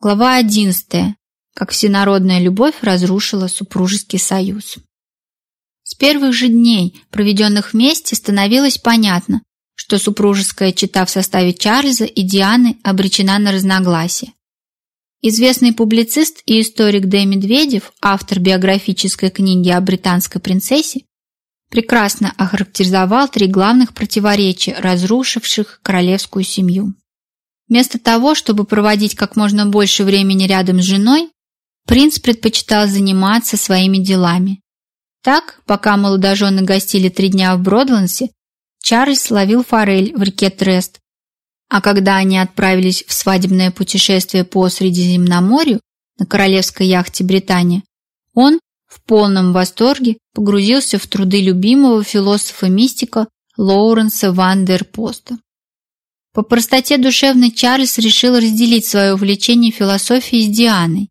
Глава 11. Как всенародная любовь разрушила супружеский союз. С первых же дней, проведенных вместе, становилось понятно, что супружеская чета в составе Чарльза и Дианы обречена на разногласия. Известный публицист и историк Д. Медведев, автор биографической книги о британской принцессе, прекрасно охарактеризовал три главных противоречия, разрушивших королевскую семью. Вместо того, чтобы проводить как можно больше времени рядом с женой, принц предпочитал заниматься своими делами. Так, пока молодожены гостили три дня в Бродлансе, Чарльз ловил форель в реке Трест, а когда они отправились в свадебное путешествие по Средиземноморью на королевской яхте Британия, он в полном восторге погрузился в труды любимого философа-мистика Лоуренса ван дер Поста. По простоте душевной Чарльз решил разделить свое увлечение философией с Дианой.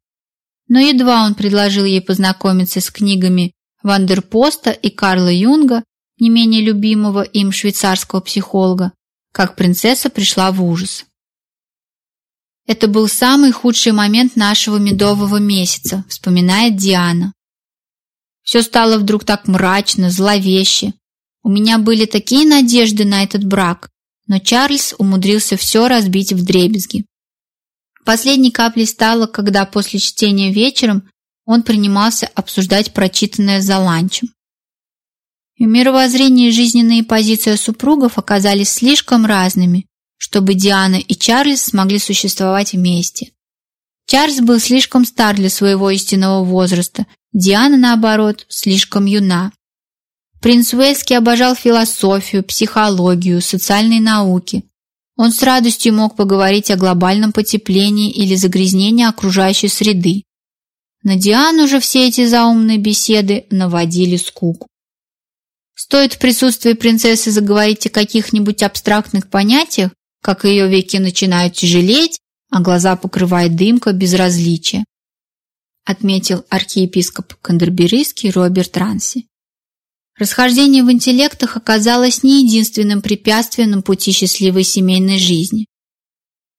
Но едва он предложил ей познакомиться с книгами Вандерпоста и Карла Юнга, не менее любимого им швейцарского психолога, как принцесса пришла в ужас. Это был самый худший момент нашего медового месяца, вспоминает Диана. Все стало вдруг так мрачно, зловеще. У меня были такие надежды на этот брак, но Чарльз умудрился все разбить вдребезги. Последней каплей стало, когда после чтения вечером он принимался обсуждать прочитанное за ланчем. И мировоззрение и жизненные позиции супругов оказались слишком разными, чтобы Диана и Чарльз смогли существовать вместе. Чарльз был слишком стар для своего истинного возраста, Диана, наоборот, слишком юна. Принц Уэльский обожал философию, психологию, социальные науки. Он с радостью мог поговорить о глобальном потеплении или загрязнении окружающей среды. На Диану же все эти заумные беседы наводили скуку. Стоит в присутствии принцессы заговорить о каких-нибудь абстрактных понятиях, как ее веки начинают тяжелеть, а глаза покрывает дымка безразличия, отметил архиепископ Кандерберийский Роберт Ранси. Расхождение в интеллектах оказалось не единственным препятствием на пути счастливой семейной жизни.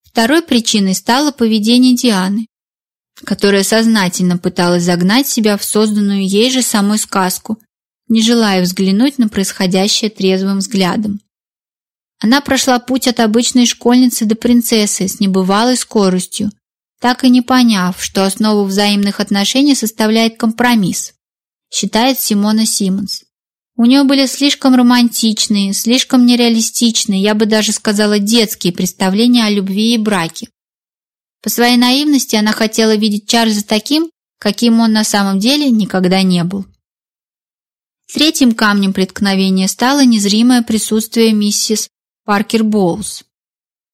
Второй причиной стало поведение Дианы, которая сознательно пыталась загнать себя в созданную ей же самой сказку, не желая взглянуть на происходящее трезвым взглядом. Она прошла путь от обычной школьницы до принцессы с небывалой скоростью, так и не поняв, что основу взаимных отношений составляет компромисс, считает Симона Симмонс. У нее были слишком романтичные, слишком нереалистичные, я бы даже сказала детские представления о любви и браке. По своей наивности она хотела видеть Чарльза таким, каким он на самом деле никогда не был. Третьим камнем преткновения стало незримое присутствие миссис Паркер Боулс.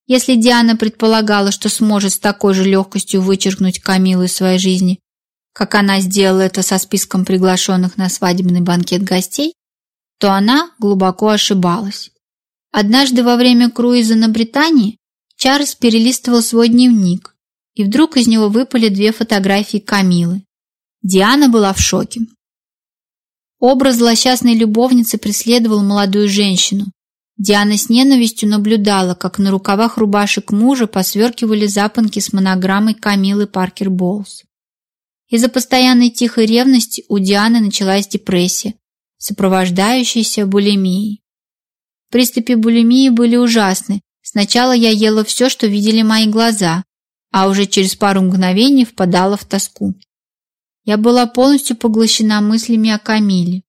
Если Диана предполагала, что сможет с такой же легкостью вычеркнуть Камилу из своей жизни, как она сделала это со списком приглашенных на свадебный банкет гостей, то она глубоко ошибалась. Однажды во время круиза на Британии Чарльз перелистывал свой дневник, и вдруг из него выпали две фотографии Камилы. Диана была в шоке. Образ злосчастной любовницы преследовал молодую женщину. Диана с ненавистью наблюдала, как на рукавах рубашек мужа посверкивали запонки с монограммой Камилы Паркер Боулс. Из-за постоянной тихой ревности у Дианы началась депрессия, сопровождающейся булимией. Приступы булимии были ужасны. Сначала я ела все, что видели мои глаза, а уже через пару мгновений впадала в тоску. Я была полностью поглощена мыслями о Камиле.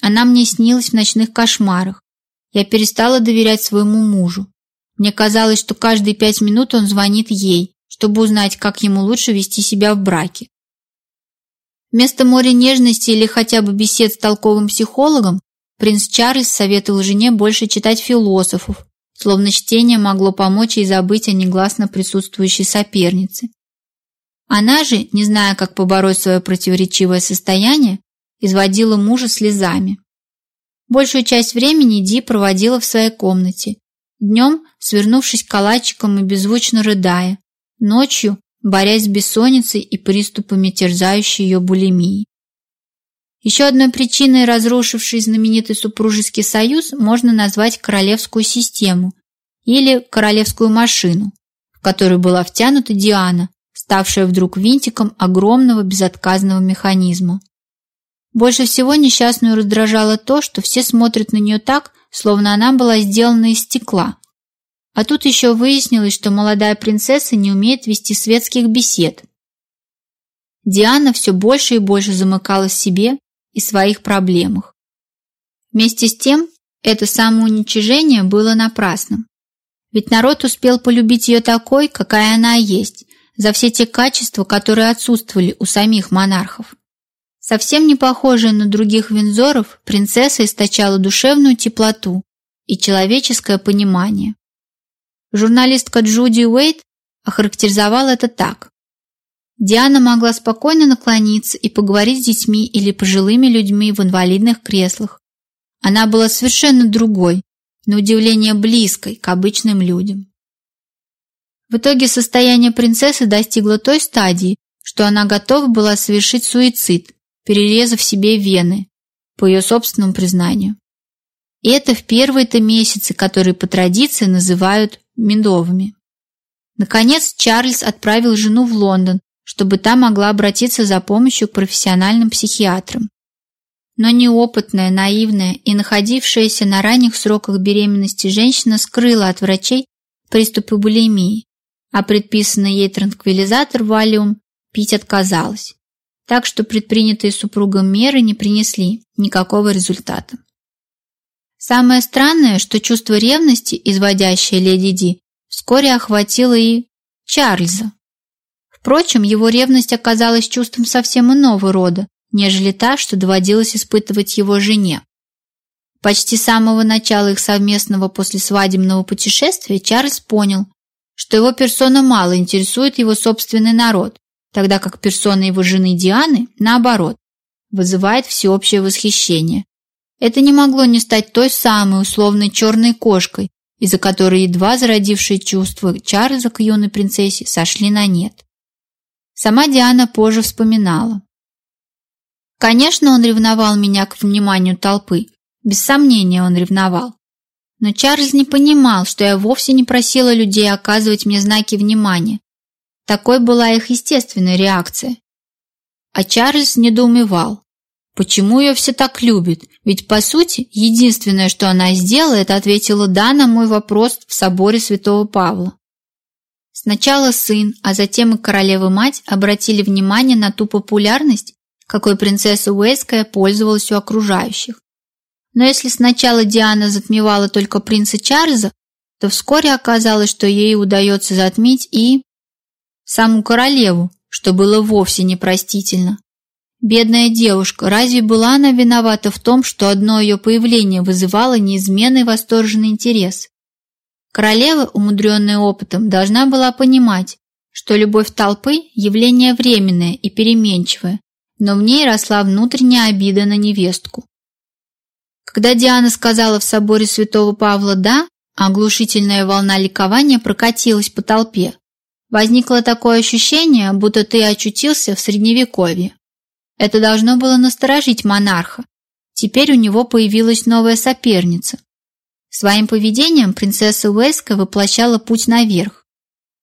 Она мне снилась в ночных кошмарах. Я перестала доверять своему мужу. Мне казалось, что каждые пять минут он звонит ей, чтобы узнать, как ему лучше вести себя в браке. Вместо моря нежности или хотя бы бесед с толковым психологом, принц Чарльз советовал жене больше читать философов, словно чтение могло помочь ей забыть о негласно присутствующей сопернице. Она же, не зная, как побороть свое противоречивое состояние, изводила мужа слезами. Большую часть времени Ди проводила в своей комнате, днем свернувшись калачиком и беззвучно рыдая, ночью борясь с бессонницей и приступами терзающей ее булимии. Еще одной причиной, разрушившей знаменитый супружеский союз, можно назвать королевскую систему или королевскую машину, в которую была втянута Диана, ставшая вдруг винтиком огромного безотказного механизма. Больше всего несчастную раздражало то, что все смотрят на нее так, словно она была сделана из стекла. А тут еще выяснилось, что молодая принцесса не умеет вести светских бесед. Диана все больше и больше замыкалась в себе и своих проблемах. Вместе с тем, это самоуничижение было напрасным. Ведь народ успел полюбить ее такой, какая она есть, за все те качества, которые отсутствовали у самих монархов. Совсем не похожая на других винзоров, принцесса источала душевную теплоту и человеческое понимание. Журналистка Джуди Уэйт охарактеризовала это так. Диана могла спокойно наклониться и поговорить с детьми или пожилыми людьми в инвалидных креслах. Она была совершенно другой, на удивление близкой к обычным людям. В итоге состояние принцессы достигло той стадии, что она готова была совершить суицид, перерезав себе вены, по ее собственному признанию. И это в первые-то месяцы, которые по традиции называют медовыми. Наконец Чарльз отправил жену в Лондон, чтобы та могла обратиться за помощью к профессиональным психиатрам. Но неопытная, наивная и находившаяся на ранних сроках беременности женщина скрыла от врачей приступы булимии, а предписанный ей транквилизатор Валиум пить отказалась. Так что предпринятые супругом меры не принесли никакого результата. Самое странное, что чувство ревности, изводящее леди Ди, вскоре охватило и Чарльза. Впрочем, его ревность оказалась чувством совсем иного рода, нежели та, что доводилось испытывать его жене. Почти с самого начала их совместного послесвадебного путешествия Чарльз понял, что его персона мало интересует его собственный народ, тогда как персона его жены Дианы, наоборот, вызывает всеобщее восхищение. Это не могло не стать той самой условной черной кошкой, из-за которой едва зародившие чувства Чарльза к юной принцессе сошли на нет. Сама Диана позже вспоминала. Конечно, он ревновал меня к вниманию толпы. Без сомнения он ревновал. Но Чарльз не понимал, что я вовсе не просила людей оказывать мне знаки внимания. Такой была их естественная реакция. А Чарльз недоумевал. Почему ее все так любят? Ведь, по сути, единственное, что она сделала, это ответила «да» на мой вопрос в соборе святого Павла. Сначала сын, а затем и королева-мать обратили внимание на ту популярность, какой принцесса Уэйская пользовалась у окружающих. Но если сначала Диана затмевала только принца Чарльза, то вскоре оказалось, что ей удается затмить и саму королеву, что было вовсе непростительно. Бедная девушка, разве была она виновата в том, что одно ее появление вызывало неизменный восторженный интерес? Королева, умудренная опытом, должна была понимать, что любовь толпы – явление временное и переменчивое, но в ней росла внутренняя обида на невестку. Когда Диана сказала в соборе святого Павла «да», оглушительная волна ликования прокатилась по толпе. Возникло такое ощущение, будто ты очутился в Средневековье. Это должно было насторожить монарха. Теперь у него появилась новая соперница. Своим поведением принцесса Уэска воплощала путь наверх.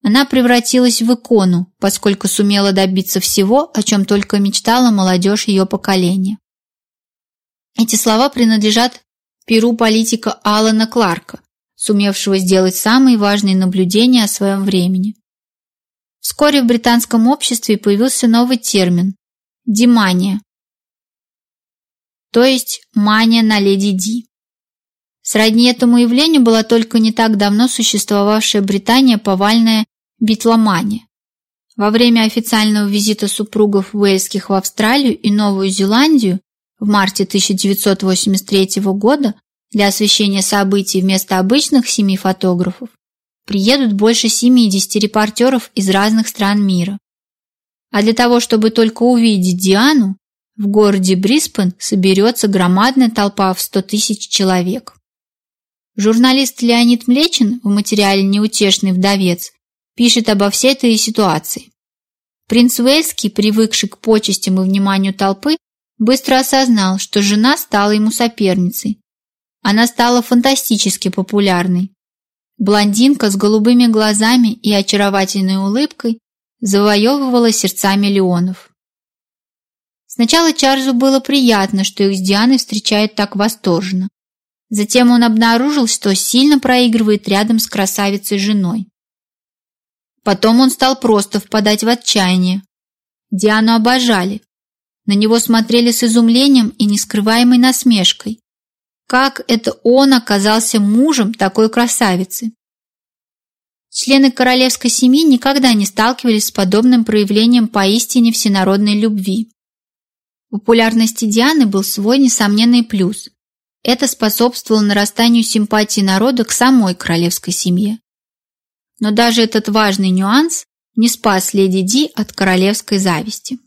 Она превратилась в икону, поскольку сумела добиться всего, о чем только мечтала молодежь ее поколения. Эти слова принадлежат перу политика Алана Кларка, сумевшего сделать самые важные наблюдения о своем времени. Вскоре в британском обществе появился новый термин Димания. То есть мания на леди Ди. Сродни этому явлению была только не так давно существовавшая Британия повальная битломания. Во время официального визита супругов Уэльских в Австралию и Новую Зеландию в марте 1983 года для освещения событий вместо обычных семи фотографов приедут больше 70 репортеров из разных стран мира. А для того, чтобы только увидеть Диану, в городе Бриспен соберется громадная толпа в 100 тысяч человек. Журналист Леонид Млечин в материале «Неутешный вдовец» пишет обо всей этой ситуации. Принц Уэльский, привыкший к почестям и вниманию толпы, быстро осознал, что жена стала ему соперницей. Она стала фантастически популярной. Блондинка с голубыми глазами и очаровательной улыбкой завоевывала сердца миллионов. Сначала Чарльзу было приятно, что их с Дианой встречают так восторженно. Затем он обнаружил, что сильно проигрывает рядом с красавицей женой. Потом он стал просто впадать в отчаяние. Диану обожали. На него смотрели с изумлением и нескрываемой насмешкой. Как это он оказался мужем такой красавицы? Члены королевской семьи никогда не сталкивались с подобным проявлением поистине всенародной любви. Популярности Дианы был свой несомненный плюс. Это способствовало нарастанию симпатии народа к самой королевской семье. Но даже этот важный нюанс не спас леди Ди от королевской зависти.